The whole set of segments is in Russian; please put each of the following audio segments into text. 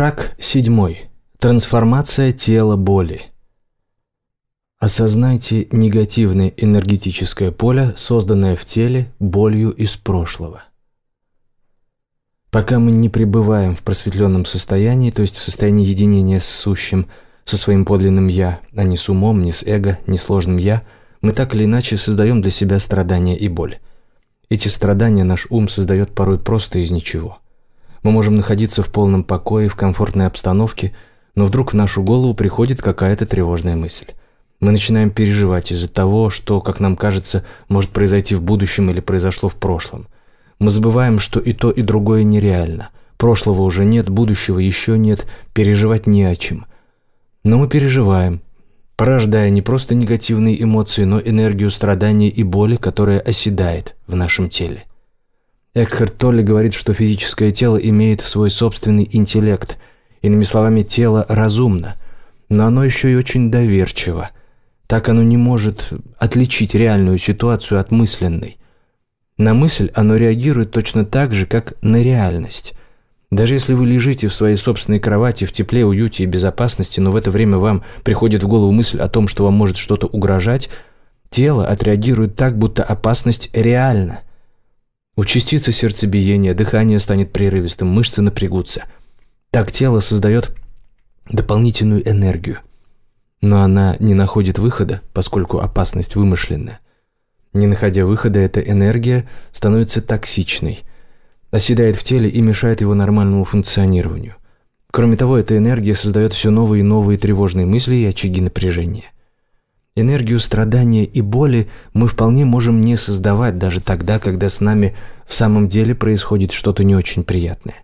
Шаг седьмой. Трансформация тела боли. Осознайте негативное энергетическое поле, созданное в теле болью из прошлого. Пока мы не пребываем в просветленном состоянии, то есть в состоянии единения с сущим, со своим подлинным «я», а не с умом, не с эго, не сложным «я», мы так или иначе создаем для себя страдания и боль. Эти страдания наш ум создает порой просто из ничего. Мы можем находиться в полном покое, в комфортной обстановке, но вдруг в нашу голову приходит какая-то тревожная мысль. Мы начинаем переживать из-за того, что, как нам кажется, может произойти в будущем или произошло в прошлом – мы забываем, что и то, и другое нереально. Прошлого уже нет, будущего еще нет, переживать не о чем. Но мы переживаем, порождая не просто негативные эмоции, но энергию страдания и боли, которая оседает в нашем теле. Экхард Толли говорит, что физическое тело имеет свой собственный интеллект, иными словами, тело разумно, но оно еще и очень доверчиво. Так оно не может отличить реальную ситуацию от мысленной. На мысль оно реагирует точно так же, как на реальность. Даже если вы лежите в своей собственной кровати в тепле, уюте и безопасности, но в это время вам приходит в голову мысль о том, что вам может что-то угрожать, тело отреагирует так, будто опасность реальна. Участится сердцебиение, дыхание станет прерывистым, мышцы напрягутся. Так тело создает дополнительную энергию. Но она не находит выхода, поскольку опасность вымышленная. Не находя выхода, эта энергия становится токсичной, оседает в теле и мешает его нормальному функционированию. Кроме того, эта энергия создает все новые и новые тревожные мысли и очаги напряжения. Энергию страдания и боли мы вполне можем не создавать даже тогда, когда с нами в самом деле происходит что-то не очень приятное.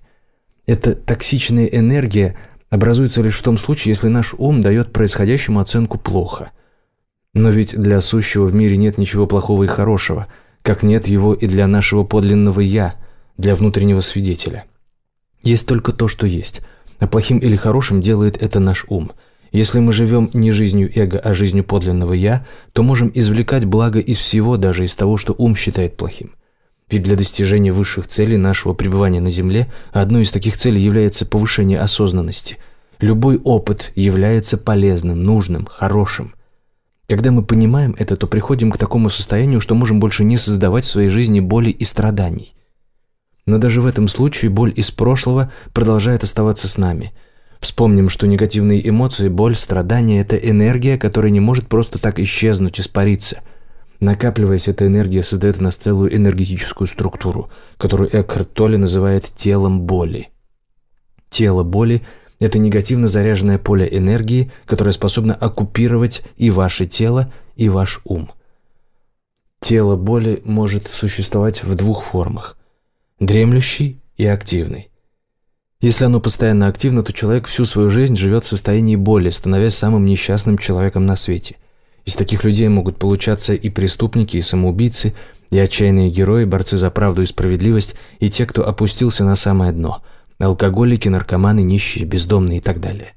Эта токсичная энергия образуется лишь в том случае, если наш ум дает происходящему оценку плохо. Но ведь для сущего в мире нет ничего плохого и хорошего, как нет его и для нашего подлинного «я», для внутреннего свидетеля. Есть только то, что есть, а плохим или хорошим делает это наш ум. Если мы живем не жизнью эго, а жизнью подлинного «я», то можем извлекать благо из всего, даже из того, что ум считает плохим. Ведь для достижения высших целей нашего пребывания на Земле одной из таких целей является повышение осознанности. Любой опыт является полезным, нужным, хорошим. Когда мы понимаем это, то приходим к такому состоянию, что можем больше не создавать в своей жизни боли и страданий. Но даже в этом случае боль из прошлого продолжает оставаться с нами. Вспомним, что негативные эмоции, боль, страдания – это энергия, которая не может просто так исчезнуть, испариться. Накапливаясь, эта энергия создает нас целую энергетическую структуру, которую Экхарт Толли называет телом боли. Тело боли – это негативно заряженное поле энергии, которое способно оккупировать и ваше тело, и ваш ум. Тело боли может существовать в двух формах – дремлющий и активный. Если оно постоянно активно, то человек всю свою жизнь живет в состоянии боли, становясь самым несчастным человеком на свете. Из таких людей могут получаться и преступники, и самоубийцы, и отчаянные герои, борцы за правду и справедливость, и те, кто опустился на самое дно – алкоголики, наркоманы, нищие, бездомные и так далее.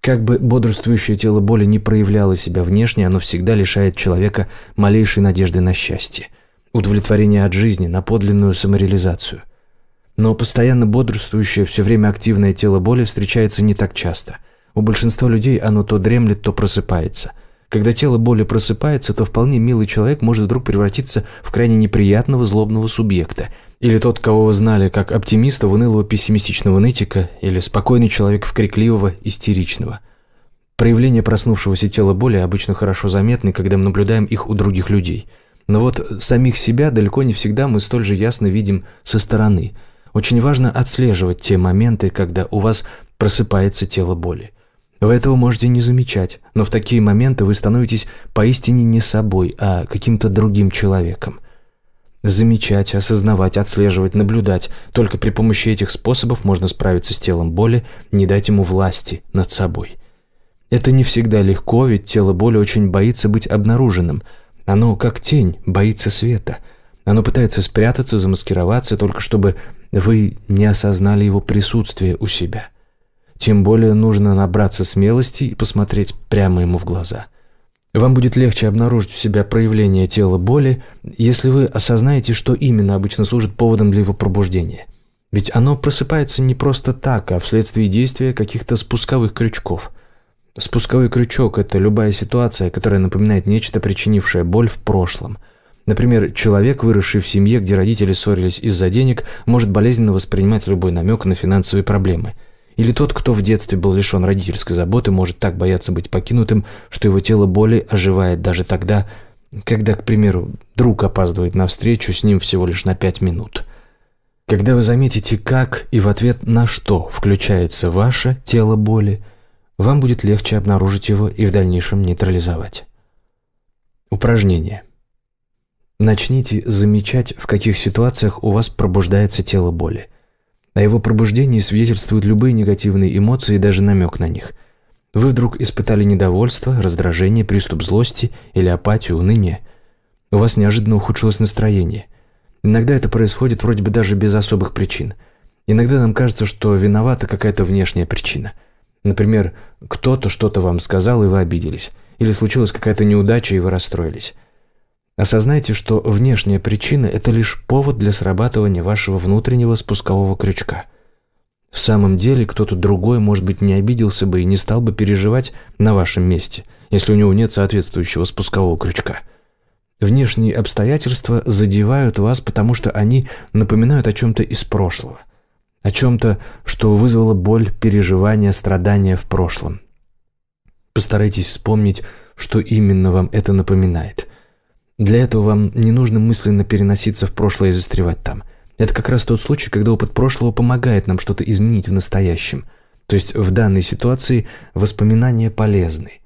Как бы бодрствующее тело боли не проявляло себя внешне, оно всегда лишает человека малейшей надежды на счастье, удовлетворения от жизни, на подлинную самореализацию. Но постоянно бодрствующее, все время активное тело боли встречается не так часто. У большинства людей оно то дремлет, то просыпается. Когда тело боли просыпается, то вполне милый человек может вдруг превратиться в крайне неприятного злобного субъекта – или тот, кого вы знали как оптимиста в унылого пессимистичного нытика, или спокойный человек в крикливого истеричного. Проявления проснувшегося тела боли обычно хорошо заметны, когда мы наблюдаем их у других людей. Но вот самих себя далеко не всегда мы столь же ясно видим со стороны. Очень важно отслеживать те моменты, когда у вас просыпается тело боли. Вы этого можете не замечать, но в такие моменты вы становитесь поистине не собой, а каким-то другим человеком – Замечать, осознавать, отслеживать, наблюдать. Только при помощи этих способов можно справиться с телом боли, не дать ему власти над собой. Это не всегда легко, ведь тело боли очень боится быть обнаруженным. Оно, как тень, боится света. Оно пытается спрятаться, замаскироваться, только чтобы вы не осознали его присутствие у себя. Тем более нужно набраться смелости и посмотреть прямо ему в глаза – вам будет легче обнаружить у себя проявление тела боли, если вы осознаете, что именно обычно служит поводом для его пробуждения. Ведь оно просыпается не просто так, а вследствие действия каких-то спусковых крючков. Спусковой крючок – это любая ситуация, которая напоминает нечто, причинившее боль в прошлом. Например, человек, выросший в семье, где родители ссорились из-за денег, может болезненно воспринимать любой намек на финансовые проблемы. Или тот, кто в детстве был лишен родительской заботы, может так бояться быть покинутым, что его тело боли оживает даже тогда, когда, к примеру, друг опаздывает на встречу с ним всего лишь на пять минут – когда вы заметите, как и в ответ на что включается ваше тело боли, вам будет легче обнаружить его и в дальнейшем нейтрализовать. Упражнение. Начните замечать, в каких ситуациях у вас пробуждается тело боли. О его пробуждении свидетельствуют любые негативные эмоции и даже намек на них. Вы вдруг испытали недовольство, раздражение, приступ злости или апатию, уныние. У вас неожиданно ухудшилось настроение. Иногда это происходит вроде бы даже без особых причин. Иногда нам кажется, что виновата какая-то внешняя причина. Например, кто-то что-то вам сказал, и вы обиделись. Или случилась какая-то неудача, и вы расстроились. Осознайте, что внешняя причина – это лишь повод для срабатывания вашего внутреннего спускового крючка. В самом деле, кто-то другой, может быть, не обиделся бы и не стал бы переживать на вашем месте, если у него нет соответствующего спускового крючка – Внешние обстоятельства задевают вас, потому что они напоминают о чем-то из прошлого, о чем-то, что вызвало боль, переживания, страдания в прошлом. Постарайтесь вспомнить, что именно вам это напоминает. Для этого вам не нужно мысленно переноситься в прошлое и застревать там. Это как раз тот случай, когда опыт прошлого помогает нам что-то изменить в настоящем. То есть в данной ситуации воспоминания полезны.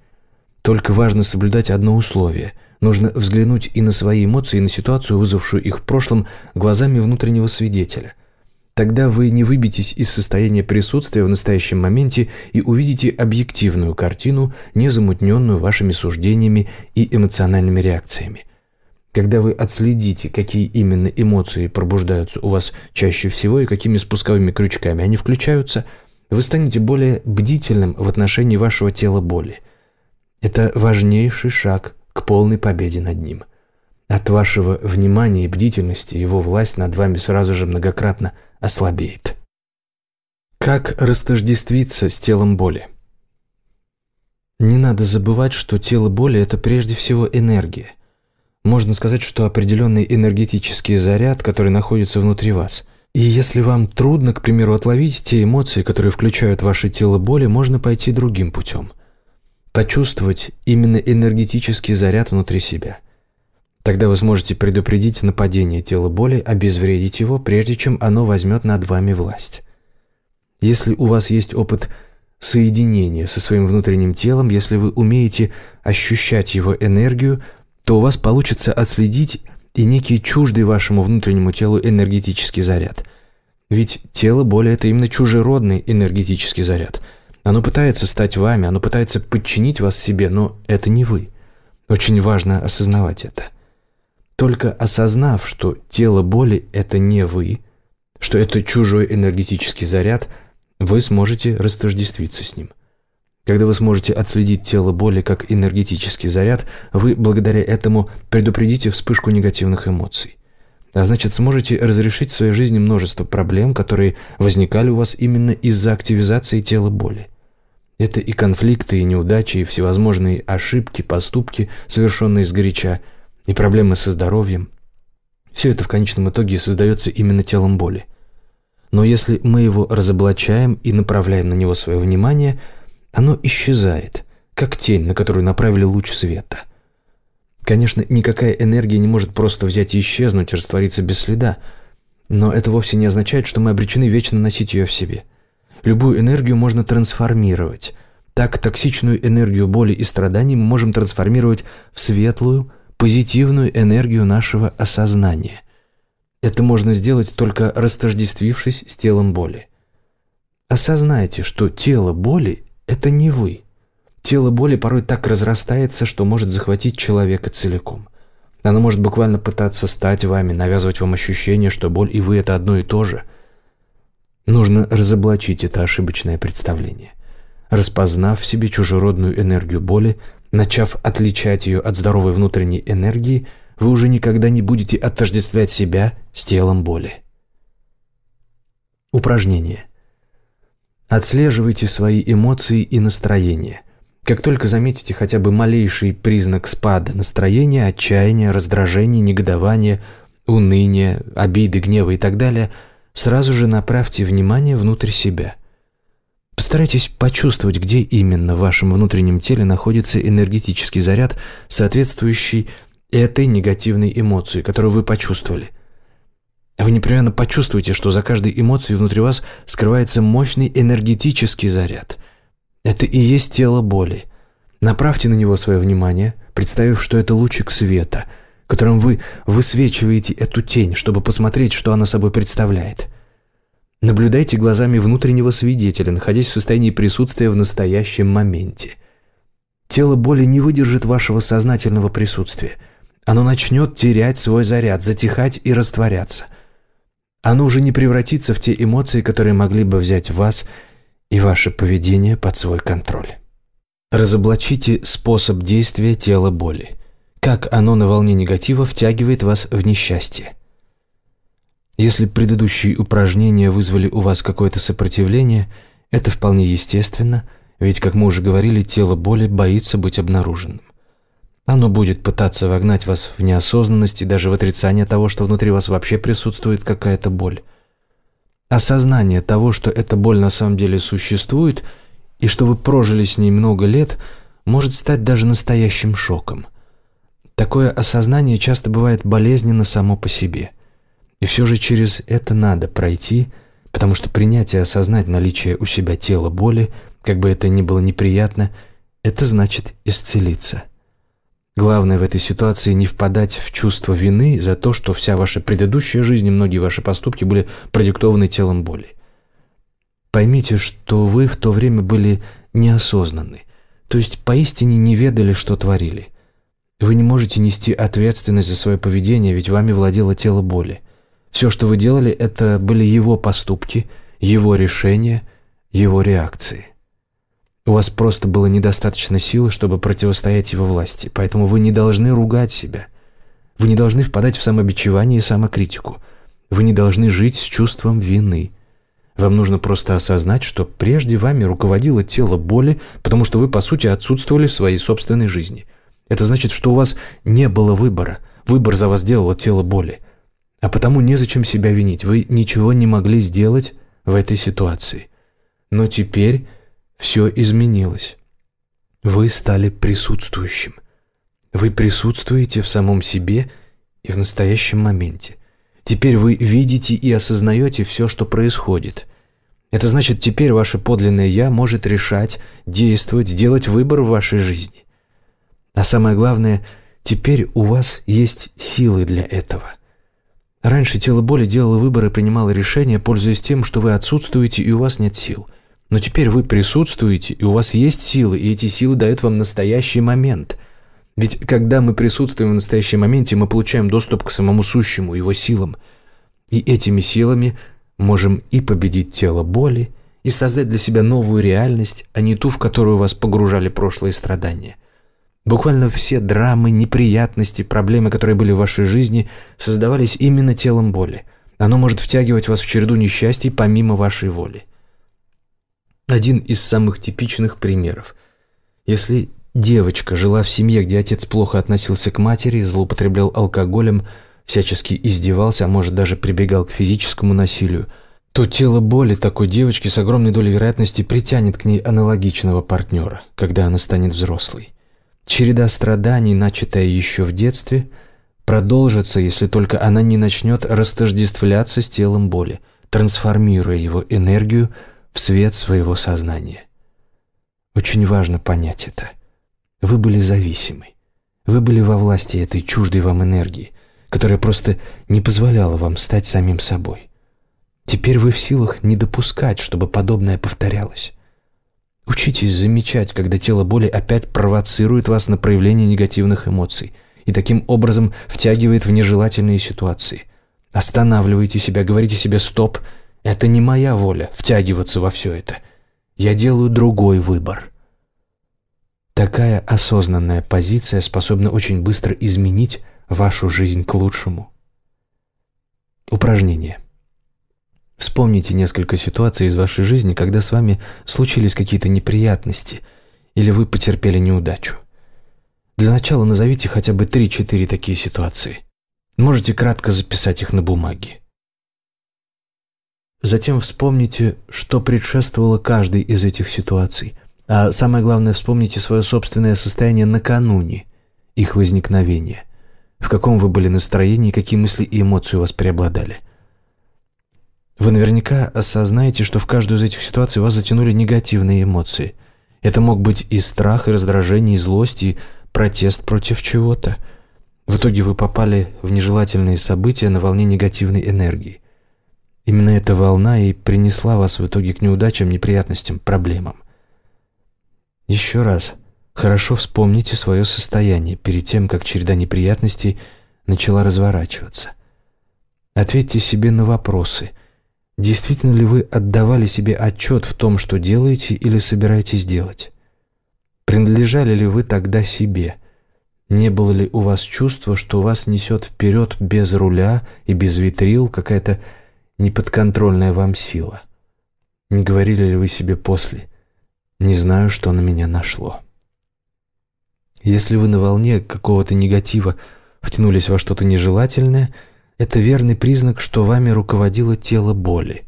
Только важно соблюдать одно условие – Нужно взглянуть и на свои эмоции, и на ситуацию, вызвавшую их в прошлом, глазами внутреннего свидетеля. Тогда вы не выбьетесь из состояния присутствия в настоящем моменте и увидите объективную картину, не замутненную вашими суждениями и эмоциональными реакциями. Когда вы отследите, какие именно эмоции пробуждаются у вас чаще всего и какими спусковыми крючками они включаются, вы станете более бдительным в отношении вашего тела боли. Это важнейший шаг к полной победе над ним. От вашего внимания и бдительности его власть над вами сразу же многократно ослабеет. Как растождествиться с телом боли? Не надо забывать, что тело боли – это прежде всего энергия. Можно сказать, что определенный энергетический заряд, который находится внутри вас. И если вам трудно, к примеру, отловить те эмоции, которые включают ваше тело боли, можно пойти другим путем почувствовать именно энергетический заряд внутри себя. Тогда вы сможете предупредить нападение тела боли, обезвредить его, прежде чем оно возьмет над вами власть. Если у вас есть опыт соединения со своим внутренним телом, если вы умеете ощущать его энергию, то у вас получится отследить и некий чуждый вашему внутреннему телу энергетический заряд. Ведь тело боли – это именно чужеродный энергетический заряд – оно пытается стать вами, оно пытается подчинить вас себе, но это не вы. Очень важно осознавать это. Только осознав, что тело боли – это не вы, что это чужой энергетический заряд, вы сможете растождествиться с ним. Когда вы сможете отследить тело боли как энергетический заряд, вы благодаря этому предупредите вспышку негативных эмоций. А значит, сможете разрешить в своей жизни множество проблем, которые возникали у вас именно из-за активизации тела боли. Это и конфликты, и неудачи, и всевозможные ошибки, поступки, совершенные сгоряча, и проблемы со здоровьем. Все это в конечном итоге создается именно телом боли. Но если мы его разоблачаем и направляем на него свое внимание, оно исчезает, как тень, на которую направили луч света. Конечно, никакая энергия не может просто взять и исчезнуть, раствориться без следа, но это вовсе не означает, что мы обречены вечно носить ее в себе – Любую энергию можно трансформировать. Так токсичную энергию боли и страданий мы можем трансформировать в светлую, позитивную энергию нашего осознания. Это можно сделать только растождествившись с телом боли. Осознайте, что тело боли – это не вы. Тело боли порой так разрастается, что может захватить человека целиком. Оно может буквально пытаться стать вами, навязывать вам ощущение, что боль и вы – это одно и то же – Нужно разоблачить это ошибочное представление. Распознав в себе чужеродную энергию боли, начав отличать ее от здоровой внутренней энергии, вы уже никогда не будете отождествлять себя с телом боли. Упражнение. Отслеживайте свои эмоции и настроение. Как только заметите хотя бы малейший признак спада настроения, отчаяния, раздражения, негодования, уныния, обиды, гнева и так далее, сразу же направьте внимание внутрь себя. Постарайтесь почувствовать, где именно в вашем внутреннем теле находится энергетический заряд, соответствующий этой негативной эмоции, которую вы почувствовали. Вы непременно почувствуете, что за каждой эмоцией внутри вас скрывается мощный энергетический заряд. Это и есть тело боли. Направьте на него свое внимание, представив, что это лучик света, которым вы высвечиваете эту тень, чтобы посмотреть, что она собой представляет. Наблюдайте глазами внутреннего свидетеля, находясь в состоянии присутствия в настоящем моменте. Тело боли не выдержит вашего сознательного присутствия. Оно начнет терять свой заряд, затихать и растворяться – оно уже не превратится в те эмоции, которые могли бы взять вас и ваше поведение под свой контроль. Разоблачите способ действия тела боли. Как оно на волне негатива втягивает вас в несчастье. Если предыдущие упражнения вызвали у вас какое-то сопротивление, это вполне естественно, ведь, как мы уже говорили, тело боли боится быть обнаруженным. Оно будет пытаться вогнать вас в неосознанность и даже в отрицание того, что внутри вас вообще присутствует какая-то боль. Осознание того, что эта боль на самом деле существует и что вы прожили с ней много лет, может стать даже настоящим шоком. Такое осознание часто бывает болезненно само по себе. И все же через это надо пройти, потому что принять и осознать наличие у себя тела боли, как бы это ни было неприятно, это значит исцелиться. Главное в этой ситуации не впадать в чувство вины за то, что вся ваша предыдущая жизнь и многие ваши поступки были продиктованы телом боли. Поймите, что вы в то время были неосознанны, то есть поистине не ведали, что творили. Вы не можете нести ответственность за свое поведение, ведь вами владело тело боли. Все, что вы делали, это были его поступки, его решения, его реакции. У вас просто было недостаточно силы, чтобы противостоять его власти, поэтому вы не должны ругать себя. Вы не должны впадать в самобичевание и самокритику. Вы не должны жить с чувством вины. Вам нужно просто осознать, что прежде вами руководило тело боли, потому что вы, по сути, отсутствовали в своей собственной жизни. Это значит, что у вас не было выбора. Выбор за вас делало тело боли. А потому незачем себя винить. Вы ничего не могли сделать в этой ситуации. Но теперь все изменилось. Вы стали присутствующим. Вы присутствуете в самом себе и в настоящем моменте. Теперь вы видите и осознаете все, что происходит. Это значит, теперь ваше подлинное «я» может решать, действовать, делать выбор в вашей жизни. А самое главное, теперь у вас есть силы для этого. Раньше тело боли делало выбор и принимало решения, пользуясь тем, что вы отсутствуете и у вас нет сил – но теперь вы присутствуете, и у вас есть силы, и эти силы дают вам настоящий момент. Ведь когда мы присутствуем в настоящем моменте, мы получаем доступ к самому сущему, его силам. И этими силами можем и победить тело боли, и создать для себя новую реальность, а не ту, в которую вас погружали прошлые страдания. Буквально все драмы, неприятности, проблемы, которые были в вашей жизни, создавались именно телом боли. Оно может втягивать вас в череду несчастий помимо вашей воли. Один из самых типичных примеров. Если девочка жила в семье, где отец плохо относился к матери, злоупотреблял алкоголем, всячески издевался, а может даже прибегал к физическому насилию, то тело боли такой девочки с огромной долей вероятности притянет к ней аналогичного партнера, когда она станет взрослой. Череда страданий, начатая еще в детстве, продолжится, если только она не начнет растождествляться с телом боли, трансформируя его энергию в свет своего сознания. Очень важно понять это. Вы были зависимы. Вы были во власти этой чуждой вам энергии, которая просто не позволяла вам стать самим собой. Теперь вы в силах не допускать, чтобы подобное повторялось. Учитесь замечать, когда тело боли опять провоцирует вас на проявление негативных эмоций и таким образом втягивает в нежелательные ситуации. Останавливайте себя, говорите себе «стоп», это не моя воля втягиваться во все это. Я делаю другой выбор. Такая осознанная позиция способна очень быстро изменить вашу жизнь к лучшему. Упражнение. Вспомните несколько ситуаций из вашей жизни, когда с вами случились какие-то неприятности или вы потерпели неудачу. Для начала назовите хотя бы 3-4 такие ситуации. Можете кратко записать их на бумаге. Затем вспомните, что предшествовало каждой из этих ситуаций. А самое главное, вспомните свое собственное состояние накануне их возникновения. В каком вы были настроении, какие мысли и эмоции у вас преобладали. Вы наверняка осознаете, что в каждую из этих ситуаций вас затянули негативные эмоции. Это мог быть и страх, и раздражение, и злость, и протест против чего-то. В итоге вы попали в нежелательные события на волне негативной энергии. Именно эта волна и принесла вас в итоге к неудачам, неприятностям, проблемам. Еще раз, хорошо вспомните свое состояние перед тем, как череда неприятностей начала разворачиваться. Ответьте себе на вопросы. Действительно ли вы отдавали себе отчет в том, что делаете или собираетесь делать? Принадлежали ли вы тогда себе? Не было ли у вас чувства, что вас несет вперед без руля и без витрил какая-то неподконтрольная вам сила. Не говорили ли вы себе после «не знаю, что на меня нашло». Если вы на волне какого-то негатива втянулись во что-то нежелательное, это верный признак, что вами руководило тело боли.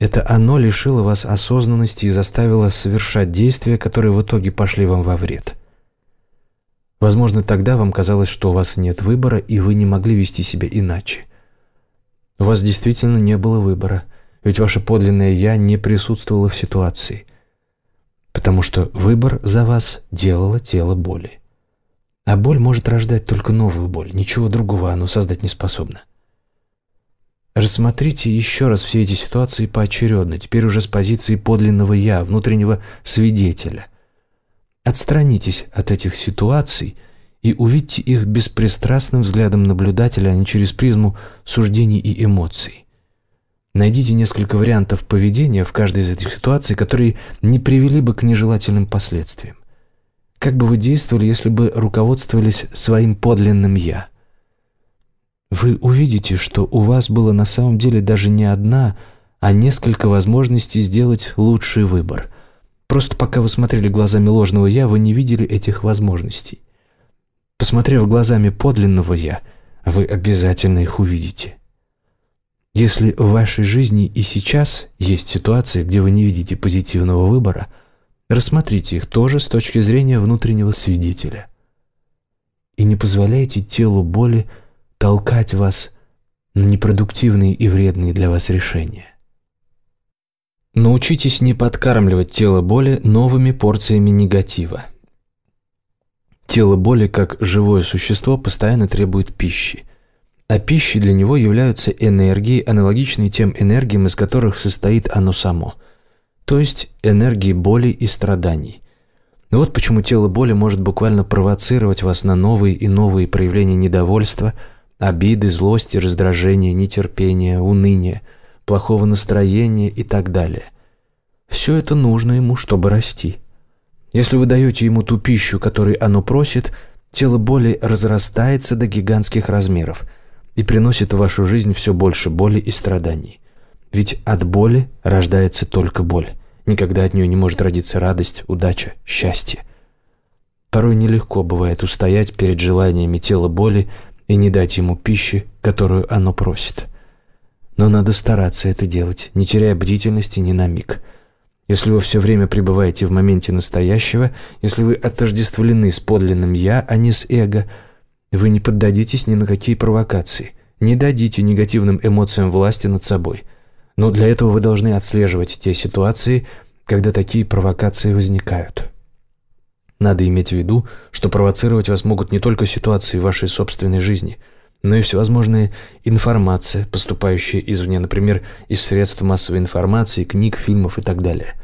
Это оно лишило вас осознанности и заставило совершать действия, которые в итоге пошли вам во вред. Возможно, тогда вам казалось, что у вас нет выбора, и вы не могли вести себя иначе. У вас действительно не было выбора, ведь ваше подлинное «я» не присутствовало в ситуации, потому что выбор за вас делало тело боли. А боль может рождать только новую боль, ничего другого оно создать не способно. Рассмотрите еще раз все эти ситуации поочередно, теперь уже с позиции подлинного «я», внутреннего свидетеля. Отстранитесь от этих ситуаций – и увидьте их беспристрастным взглядом наблюдателя, а не через призму суждений и эмоций. Найдите несколько вариантов поведения в каждой из этих ситуаций, которые не привели бы к нежелательным последствиям. Как бы вы действовали, если бы руководствовались своим подлинным «я»? Вы увидите, что у вас было на самом деле даже не одна, а несколько возможностей сделать лучший выбор. Просто пока вы смотрели глазами ложного «я», вы не видели этих возможностей. Посмотрев глазами подлинного «я», вы обязательно их увидите. Если в вашей жизни и сейчас есть ситуации, где вы не видите позитивного выбора, рассмотрите их тоже с точки зрения внутреннего свидетеля. И не позволяйте телу боли толкать вас на непродуктивные и вредные для вас решения. Научитесь не подкармливать тело боли новыми порциями негатива. Тело боли, как живое существо, постоянно требует пищи. А пищей для него являются энергии, аналогичные тем энергиям, из которых состоит оно само. То есть энергии боли и страданий. Вот почему тело боли может буквально провоцировать вас на новые и новые проявления недовольства, обиды, злости, раздражения, нетерпения, уныния, плохого настроения и так далее. Все это нужно ему, чтобы расти. Если вы даете ему ту пищу, которой оно просит, тело боли разрастается до гигантских размеров и приносит в вашу жизнь все больше боли и страданий. Ведь от боли рождается только боль. Никогда от нее не может родиться радость, удача, счастье. Порой нелегко бывает устоять перед желаниями тела боли и не дать ему пищи, которую оно просит. Но надо стараться это делать, не теряя бдительности ни на миг – если вы все время пребываете в моменте настоящего, если вы отождествлены с подлинным «я», а не с эго, вы не поддадитесь ни на какие провокации, не дадите негативным эмоциям власти над собой. Но для этого вы должны отслеживать те ситуации, когда такие провокации возникают. Надо иметь в виду, что провоцировать вас могут не только ситуации в вашей собственной жизни, но и всевозможная информация, поступающая извне, например, из средств массовой информации, книг, фильмов и так далее.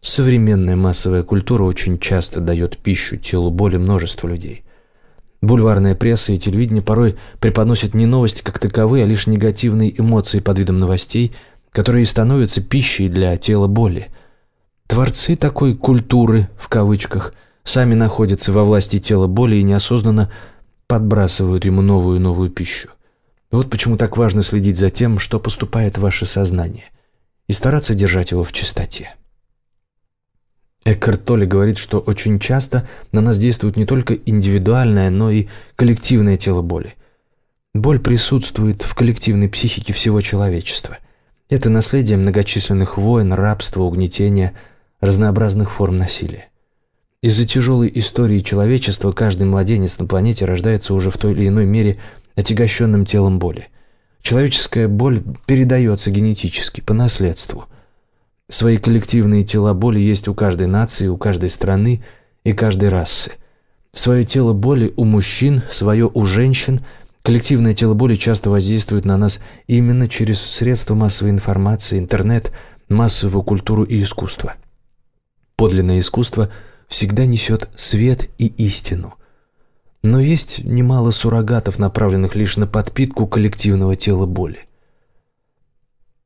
Современная массовая культура очень часто дает пищу телу боли множества людей. Бульварная пресса и телевидение порой преподносят не новости как таковые, а лишь негативные эмоции под видом новостей, которые становятся пищей для тела боли. Творцы такой «культуры» в кавычках сами находятся во власти тела боли и неосознанно подбрасывают ему новую новую пищу. Вот почему так важно следить за тем, что поступает в ваше сознание, и стараться держать его в чистоте. Эккарт Толли говорит, что очень часто на нас действует не только индивидуальное, но и коллективное тело боли. Боль присутствует в коллективной психике всего человечества. Это наследие многочисленных войн, рабства, угнетения, разнообразных форм насилия. Из-за тяжелой истории человечества каждый младенец на планете рождается уже в той или иной мере отягощенным телом боли. Человеческая боль передается генетически, по наследству. Свои коллективные тела боли есть у каждой нации, у каждой страны и каждой расы. Свое тело боли у мужчин, свое у женщин. Коллективное тело боли часто воздействует на нас именно через средства массовой информации, интернет, массовую культуру и искусство. Подлинное искусство всегда несет свет и истину – но есть немало суррогатов, направленных лишь на подпитку коллективного тела боли.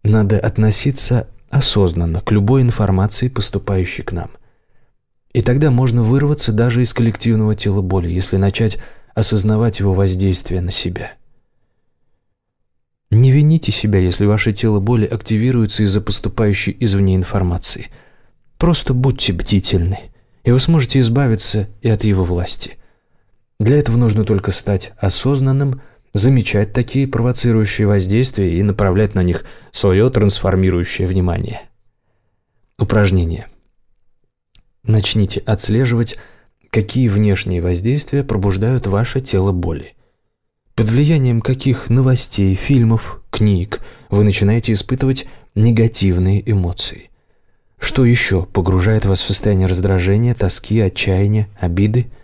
Надо относиться осознанно к любой информации, поступающей к нам. И тогда можно вырваться даже из коллективного тела боли, если начать осознавать его воздействие на себя. Не вините себя, если ваше тело боли активируется из-за поступающей извне информации. Просто будьте бдительны, и вы сможете избавиться и от его власти. Для этого нужно только стать осознанным, замечать такие провоцирующие воздействия и направлять на них свое трансформирующее внимание. Упражнение. Начните отслеживать, какие внешние воздействия пробуждают ваше тело боли. Под влиянием каких новостей, фильмов, книг вы начинаете испытывать негативные эмоции. Что еще погружает вас в состояние раздражения, тоски, отчаяния, обиды –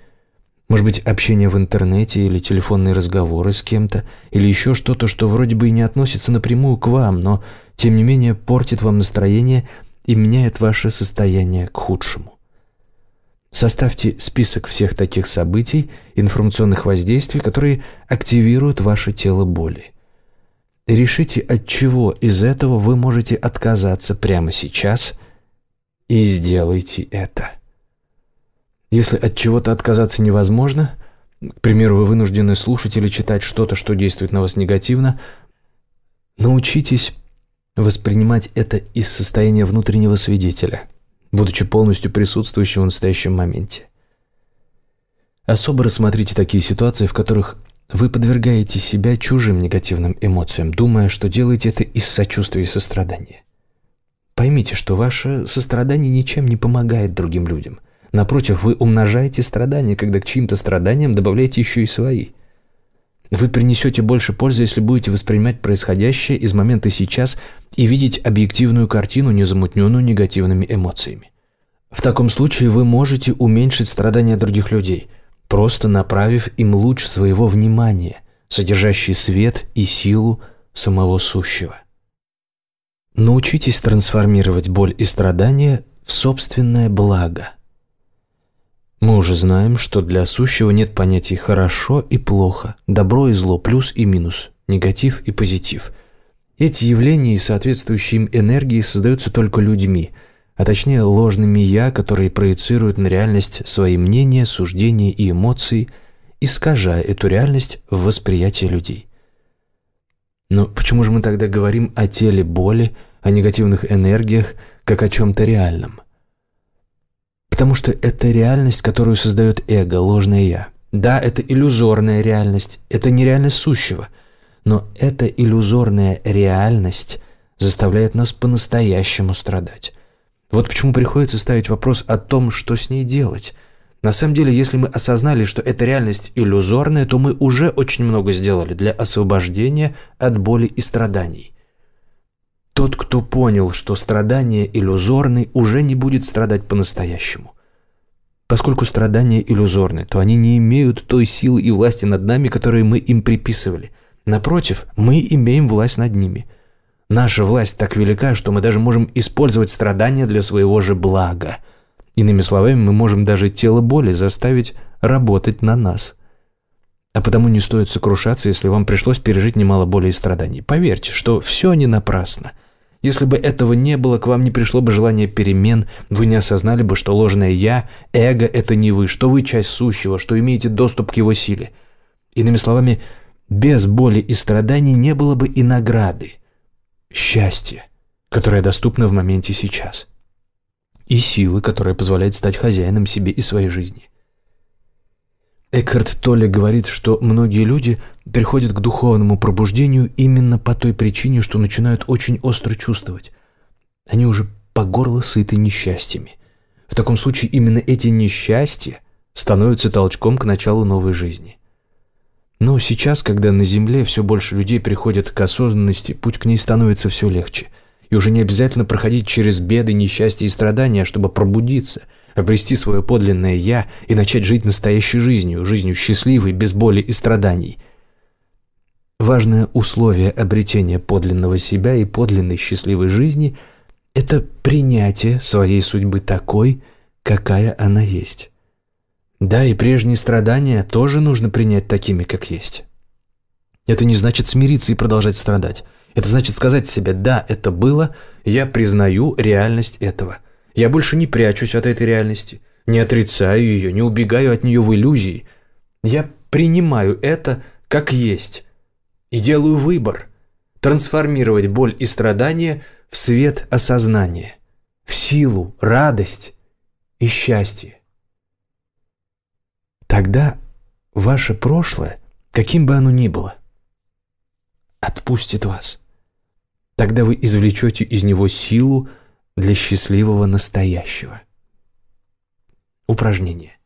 может быть, общение в интернете или телефонные разговоры с кем-то, или еще что-то, что вроде бы и не относится напрямую к вам, но, тем не менее, портит вам настроение и меняет ваше состояние к худшему. Составьте список всех таких событий, информационных воздействий, которые активируют ваше тело боли. решите, от чего из этого вы можете отказаться прямо сейчас, и сделайте это. Если от чего-то отказаться невозможно, к примеру, вы вынуждены слушать или читать что-то, что действует на вас негативно, научитесь воспринимать это из состояния внутреннего свидетеля, будучи полностью присутствующим в настоящем моменте. Особо рассмотрите такие ситуации, в которых вы подвергаете себя чужим негативным эмоциям, думая, что делаете это из сочувствия и сострадания. Поймите, что ваше сострадание ничем не помогает другим людям. Напротив, вы умножаете страдания, когда к чьим-то страданиям добавляете еще и свои. Вы принесете больше пользы, если будете воспринимать происходящее из момента сейчас и видеть объективную картину, не замутненную негативными эмоциями. В таком случае вы можете уменьшить страдания других людей, просто направив им луч своего внимания, содержащий свет и силу самого сущего. Научитесь трансформировать боль и страдания в собственное благо – мы уже знаем, что для сущего нет понятий «хорошо» и «плохо», «добро» и «зло», «плюс» и «минус», «негатив» и «позитив». Эти явления и соответствующие им энергии создаются только людьми, а точнее ложными «я», которые проецируют на реальность свои мнения, суждения и эмоции, искажая эту реальность в восприятии людей. Но почему же мы тогда говорим о теле боли, о негативных энергиях, как о чем-то реальном? Потому что это реальность, которую создает эго, ложное «я». Да, это иллюзорная реальность, это нереальность сущего. Но эта иллюзорная реальность заставляет нас по-настоящему страдать. Вот почему приходится ставить вопрос о том, что с ней делать. На самом деле, если мы осознали, что эта реальность иллюзорная, то мы уже очень много сделали для освобождения от боли и страданий. Тот, кто понял, что страдания иллюзорны, уже не будет страдать по-настоящему. Поскольку страдания иллюзорны, то они не имеют той силы и власти над нами, которые мы им приписывали. Напротив, мы имеем власть над ними. Наша власть так велика, что мы даже можем использовать страдания для своего же блага. Иными словами, мы можем даже тело боли заставить работать на нас. А потому не стоит сокрушаться, если вам пришлось пережить немало боли и страданий. Поверьте, что все не напрасно – если бы этого не было, к вам не пришло бы желание перемен, вы не осознали бы, что ложное «я», эго – это не вы, что вы часть сущего, что имеете доступ к его силе. Иными словами, без боли и страданий не было бы и награды, счастья, которое доступно в моменте сейчас, и силы, которая позволяет стать хозяином себе и своей жизни. Экхард Толле говорит, что многие люди приходят к духовному пробуждению именно по той причине, что начинают очень остро чувствовать. Они уже по горло сыты несчастьями. В таком случае именно эти несчастья становятся толчком к началу новой жизни. Но сейчас, когда на Земле все больше людей приходят к осознанности, путь к ней становится все легче. И уже не обязательно проходить через беды, несчастья и страдания, чтобы пробудиться – обрести свое подлинное «я» и начать жить настоящей жизнью, жизнью счастливой, без боли и страданий. Важное условие обретения подлинного себя и подлинной счастливой жизни – это принятие своей судьбы такой, какая она есть. Да, и прежние страдания тоже нужно принять такими, как есть. Это не значит смириться и продолжать страдать. Это значит сказать себе «да, это было, я признаю реальность этого». Я больше не прячусь от этой реальности, не отрицаю ее, не убегаю от нее в иллюзии. Я принимаю это как есть и делаю выбор трансформировать боль и страдания в свет осознания, в силу, радость и счастье. Тогда ваше прошлое, каким бы оно ни было, отпустит вас. Тогда вы извлечете из него силу, для счастливого настоящего. Упражнение.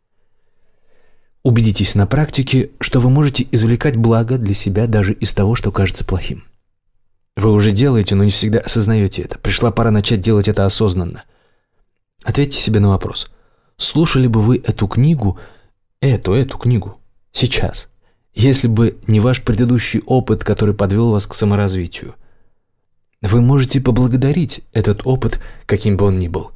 Убедитесь на практике, что вы можете извлекать благо для себя даже из того, что кажется плохим. Вы уже делаете, но не всегда осознаете это. Пришла пора начать делать это осознанно. Ответьте себе на вопрос. Слушали бы вы эту книгу, эту, эту книгу, сейчас, если бы не ваш предыдущий опыт, который подвел вас к саморазвитию? Вы можете поблагодарить этот опыт, каким бы он ни был.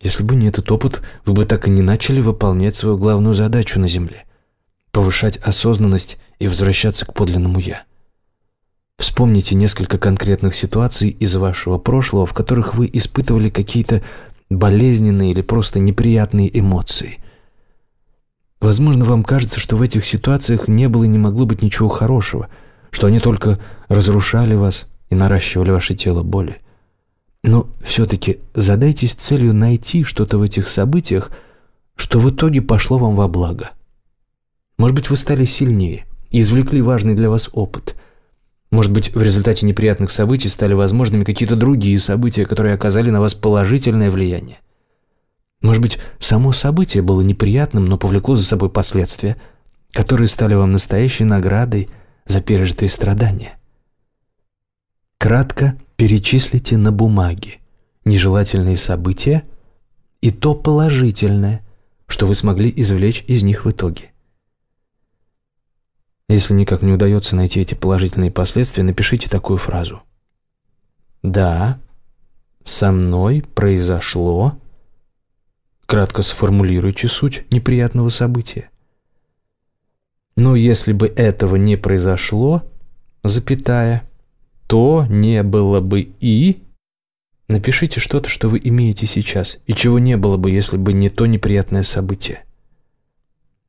Если бы не этот опыт, вы бы так и не начали выполнять свою главную задачу на Земле – повышать осознанность и возвращаться к подлинному «я». Вспомните несколько конкретных ситуаций из вашего прошлого, в которых вы испытывали какие-то болезненные или просто неприятные эмоции. Возможно, вам кажется, что в этих ситуациях не было и не могло быть ничего хорошего, что они только разрушали вас, и наращивали ваше тело боли. Но все-таки задайтесь целью найти что-то в этих событиях, что в итоге пошло вам во благо. Может быть, вы стали сильнее извлекли важный для вас опыт. Может быть, в результате неприятных событий стали возможными какие-то другие события, которые оказали на вас положительное влияние. Может быть, само событие было неприятным, но повлекло за собой последствия, которые стали вам настоящей наградой за пережитые страдания. Кратко перечислите на бумаге нежелательные события и то положительное, что вы смогли извлечь из них в итоге. Если никак не удается найти эти положительные последствия, напишите такую фразу. «Да, со мной произошло...» Кратко сформулируйте суть неприятного события. Но если бы этого не произошло, запятая, то не было бы и... Напишите что-то, что вы имеете сейчас, и чего не было бы, если бы не то неприятное событие.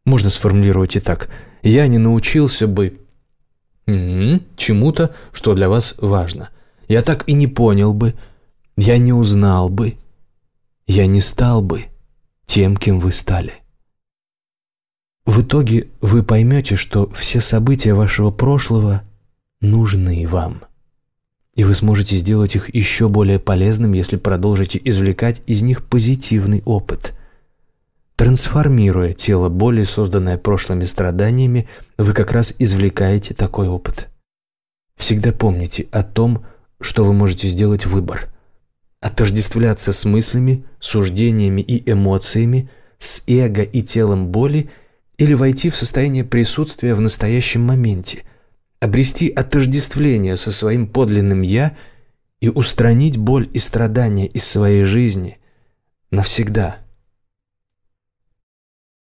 Можно сформулировать и так. Я не научился бы чему-то, что для вас важно. Я так и не понял бы, я не узнал бы, я не стал бы тем, кем вы стали. В итоге вы поймете, что все события вашего прошлого нужны вам и вы сможете сделать их еще более полезным, если продолжите извлекать из них позитивный опыт. Трансформируя тело боли, созданное прошлыми страданиями, вы как раз извлекаете такой опыт. Всегда помните о том, что вы можете сделать выбор. Отождествляться с мыслями, суждениями и эмоциями, с эго и телом боли или войти в состояние присутствия в настоящем моменте – обрести отождествление со своим подлинным «я» и устранить боль и страдания из своей жизни навсегда –